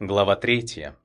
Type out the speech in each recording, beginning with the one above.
Глава третья.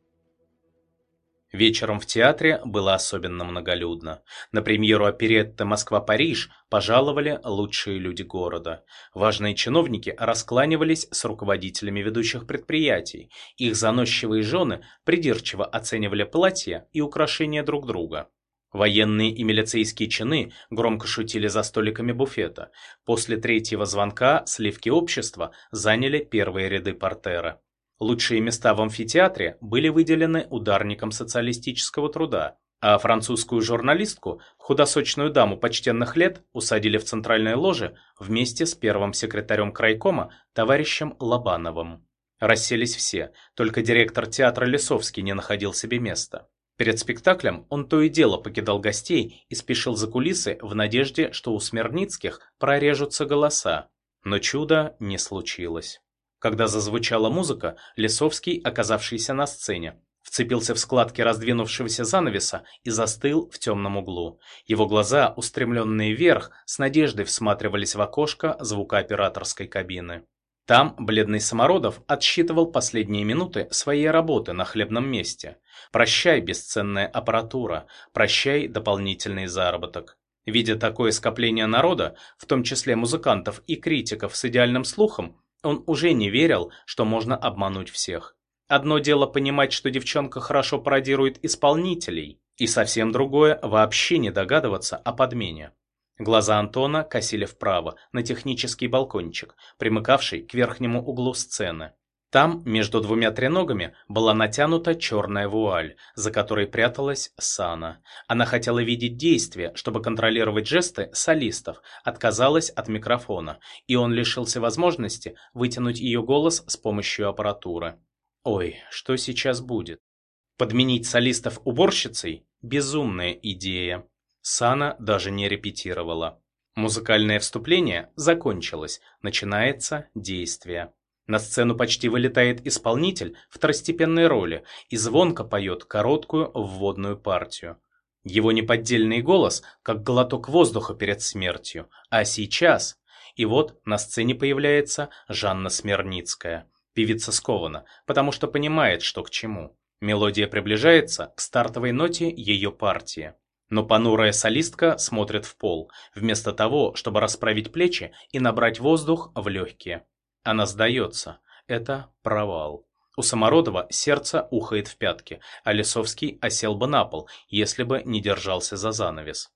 Вечером в театре было особенно многолюдно. На премьеру оперетты «Москва-Париж» пожаловали лучшие люди города. Важные чиновники раскланивались с руководителями ведущих предприятий. Их заносчивые жены придирчиво оценивали платья и украшения друг друга. Военные и милицейские чины громко шутили за столиками буфета. После третьего звонка сливки общества заняли первые ряды портера. Лучшие места в амфитеатре были выделены ударникам социалистического труда, а французскую журналистку, худосочную даму почтенных лет, усадили в центральной ложе вместе с первым секретарем крайкома товарищем Лобановым. Расселись все, только директор театра Лесовский не находил себе места. Перед спектаклем он то и дело покидал гостей и спешил за кулисы в надежде, что у Смирницких прорежутся голоса. Но чуда не случилось. Когда зазвучала музыка, Лесовский, оказавшийся на сцене, вцепился в складки раздвинувшегося занавеса и застыл в темном углу. Его глаза, устремленные вверх, с надеждой всматривались в окошко звукооператорской кабины. Там бледный Самородов отсчитывал последние минуты своей работы на хлебном месте. Прощай, бесценная аппаратура, прощай, дополнительный заработок. Видя такое скопление народа, в том числе музыкантов и критиков с идеальным слухом, он уже не верил, что можно обмануть всех. Одно дело понимать, что девчонка хорошо пародирует исполнителей, и совсем другое – вообще не догадываться о подмене. Глаза Антона косили вправо, на технический балкончик, примыкавший к верхнему углу сцены. Там, между двумя треногами, была натянута черная вуаль, за которой пряталась Сана. Она хотела видеть действия, чтобы контролировать жесты солистов, отказалась от микрофона, и он лишился возможности вытянуть ее голос с помощью аппаратуры. Ой, что сейчас будет? Подменить солистов уборщицей – безумная идея. Сана даже не репетировала. Музыкальное вступление закончилось, начинается действие. На сцену почти вылетает исполнитель второстепенной роли и звонко поет короткую вводную партию. Его неподдельный голос, как глоток воздуха перед смертью. А сейчас... И вот на сцене появляется Жанна Смирницкая. Певица скована, потому что понимает, что к чему. Мелодия приближается к стартовой ноте ее партии. Но понурая солистка смотрит в пол, вместо того, чтобы расправить плечи и набрать воздух в легкие. Она сдается. Это провал. У Самородова сердце ухает в пятки, а Лисовский осел бы на пол, если бы не держался за занавес.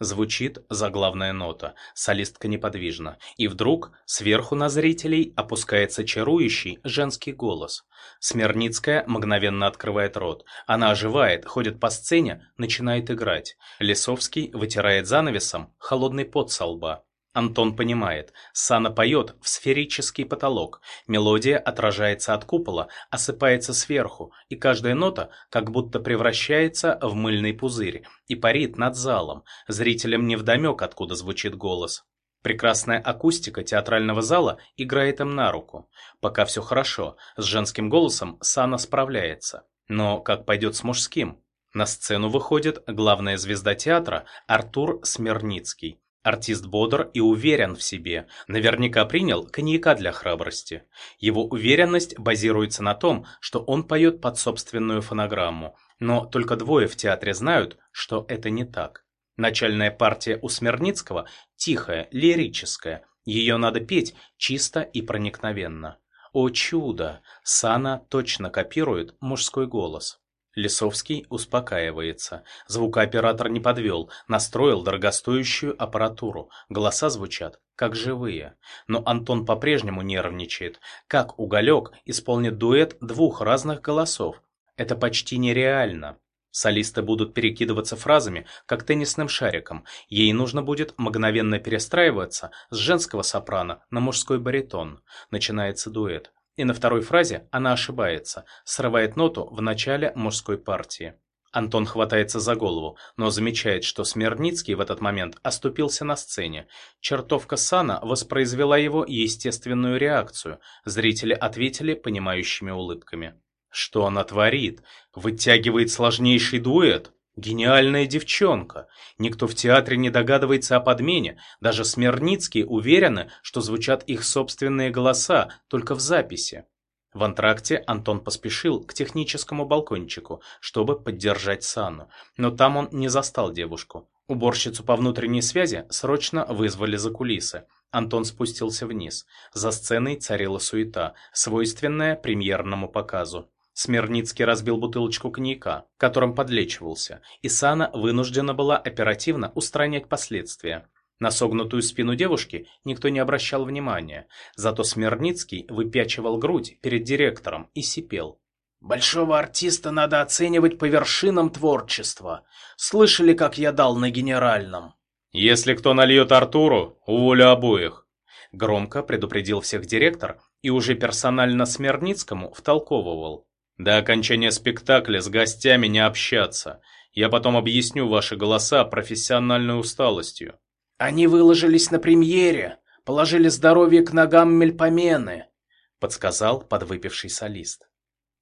Звучит заглавная нота, солистка неподвижна, и вдруг сверху на зрителей опускается чарующий женский голос. Смирницкая мгновенно открывает рот. Она оживает, ходит по сцене, начинает играть. Лисовский вытирает занавесом холодный пот со лба. Антон понимает, Сана поет в сферический потолок, мелодия отражается от купола, осыпается сверху, и каждая нота как будто превращается в мыльный пузырь и парит над залом, зрителям невдомек, откуда звучит голос. Прекрасная акустика театрального зала играет им на руку. Пока все хорошо, с женским голосом Сана справляется. Но как пойдет с мужским? На сцену выходит главная звезда театра Артур Смирницкий. Артист бодр и уверен в себе, наверняка принял коньяка для храбрости. Его уверенность базируется на том, что он поет под собственную фонограмму, но только двое в театре знают, что это не так. Начальная партия у Смирницкого тихая, лирическая, ее надо петь чисто и проникновенно. О чудо! Сана точно копирует мужской голос. Лисовский успокаивается. Звукооператор не подвел, настроил дорогостоящую аппаратуру. Голоса звучат, как живые. Но Антон по-прежнему нервничает. Как Уголек исполнит дуэт двух разных голосов? Это почти нереально. Солисты будут перекидываться фразами, как теннисным шариком. Ей нужно будет мгновенно перестраиваться с женского сопрано на мужской баритон. Начинается дуэт. И на второй фразе она ошибается, срывает ноту в начале мужской партии. Антон хватается за голову, но замечает, что Смирницкий в этот момент оступился на сцене. Чертовка Сана воспроизвела его естественную реакцию. Зрители ответили понимающими улыбками. Что она творит? Вытягивает сложнейший дуэт? Гениальная девчонка. Никто в театре не догадывается о подмене. Даже Смирницкие уверены, что звучат их собственные голоса, только в записи. В антракте Антон поспешил к техническому балкончику, чтобы поддержать Санну, но там он не застал девушку. Уборщицу по внутренней связи срочно вызвали за кулисы. Антон спустился вниз. За сценой царила суета, свойственная премьерному показу. Смирницкий разбил бутылочку коньяка, которым подлечивался, и Сана вынуждена была оперативно устранять последствия. На согнутую спину девушки никто не обращал внимания, зато Смирницкий выпячивал грудь перед директором и сипел. «Большого артиста надо оценивать по вершинам творчества. Слышали, как я дал на генеральном?» «Если кто нальет Артуру, уволю обоих», — громко предупредил всех директор и уже персонально Смирницкому втолковывал. «До окончания спектакля с гостями не общаться. Я потом объясню ваши голоса профессиональной усталостью». «Они выложились на премьере, положили здоровье к ногам Мельпомены», — подсказал подвыпивший солист.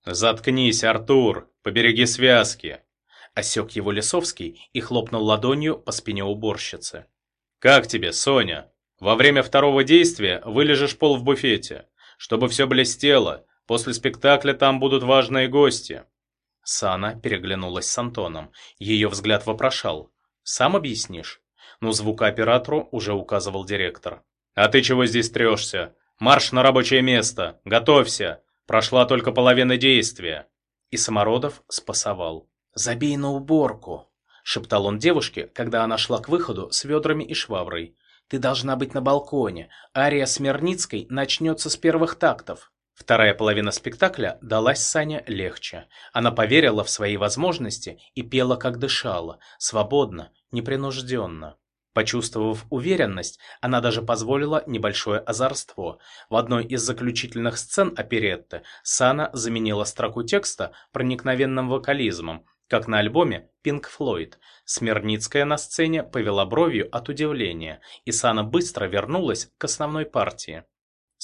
«Заткнись, Артур, побереги связки», — осек его Лисовский и хлопнул ладонью по спине уборщицы. «Как тебе, Соня? Во время второго действия вылежишь пол в буфете, чтобы все блестело, после спектакля там будут важные гости». Сана переглянулась с Антоном, ее взгляд вопрошал. «Сам объяснишь?» но звукооператору уже указывал директор. «А ты чего здесь трешься? Марш на рабочее место! Готовься! Прошла только половина действия!» И Самородов спасовал. «Забей на уборку!» — шептал он девушке, когда она шла к выходу с ведрами и шваброй. «Ты должна быть на балконе. Ария Смирницкой начнется с первых тактов». Вторая половина спектакля далась Сане легче. Она поверила в свои возможности и пела, как дышала, свободно, непринужденно. Почувствовав уверенность, она даже позволила небольшое озорство. В одной из заключительных сцен оперетты Сана заменила строку текста проникновенным вокализмом, как на альбоме Pink Floyd. Смирницкая на сцене повела бровью от удивления, и Сана быстро вернулась к основной партии.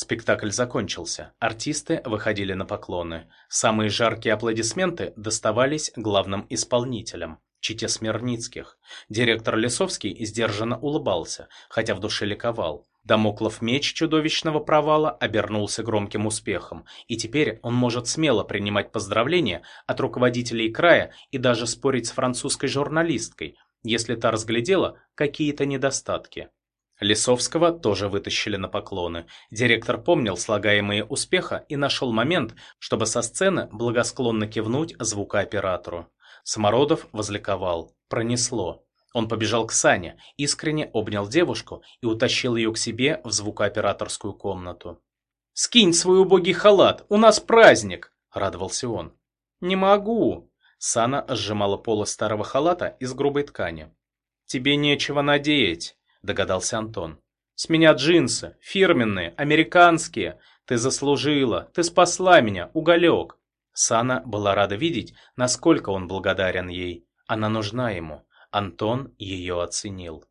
Спектакль закончился, артисты выходили на поклоны. Самые жаркие аплодисменты доставались главным исполнителям чите Смирницких. Директор Лесовский сдержанно улыбался, хотя в душе ликовал. Дамоклов меч чудовищного провала обернулся громким успехом, и теперь он может смело принимать поздравления от руководителей края и даже спорить с французской журналисткой, если та разглядела какие-то недостатки. Лисовского тоже вытащили на поклоны. Директор помнил слагаемые успеха и нашел момент, чтобы со сцены благосклонно кивнуть звукооператору. Самородов возликовал. Пронесло. Он побежал к Сане, искренне обнял девушку и утащил ее к себе в звукооператорскую комнату. «Скинь свой убогий халат, у нас праздник!» – радовался он. «Не могу!» – Сана сжимала полы старого халата из грубой ткани. «Тебе нечего надеть!» – догадался Антон. «С меня джинсы, фирменные, американские. Ты заслужила, ты спасла меня, уголек. Сана была рада видеть, насколько он благодарен ей. Она нужна ему. Антон ее оценил.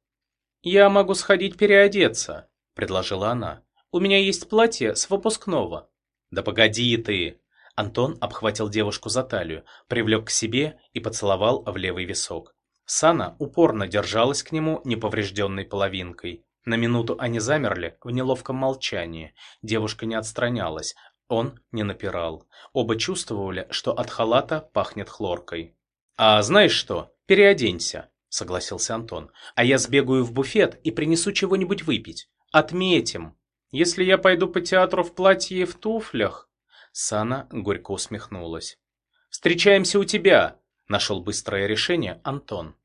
«Я могу сходить переодеться», — предложила она. «У меня есть платье с выпускного». «Да погоди ты!» Антон обхватил девушку за талию, привлек к себе и поцеловал в левый висок. Сана упорно держалась к нему неповрежденной половинкой. На минуту они замерли в неловком молчании. Девушка не отстранялась, он не напирал. Оба чувствовали, что от халата пахнет хлоркой. «А знаешь что? Переоденься», — согласился Антон. «А я сбегаю в буфет и принесу чего-нибудь выпить. Отметим. Если я пойду по театру в платье и в туфлях...» Сана горько усмехнулась. «Встречаемся у тебя!» — нашел быстрое решение Антон.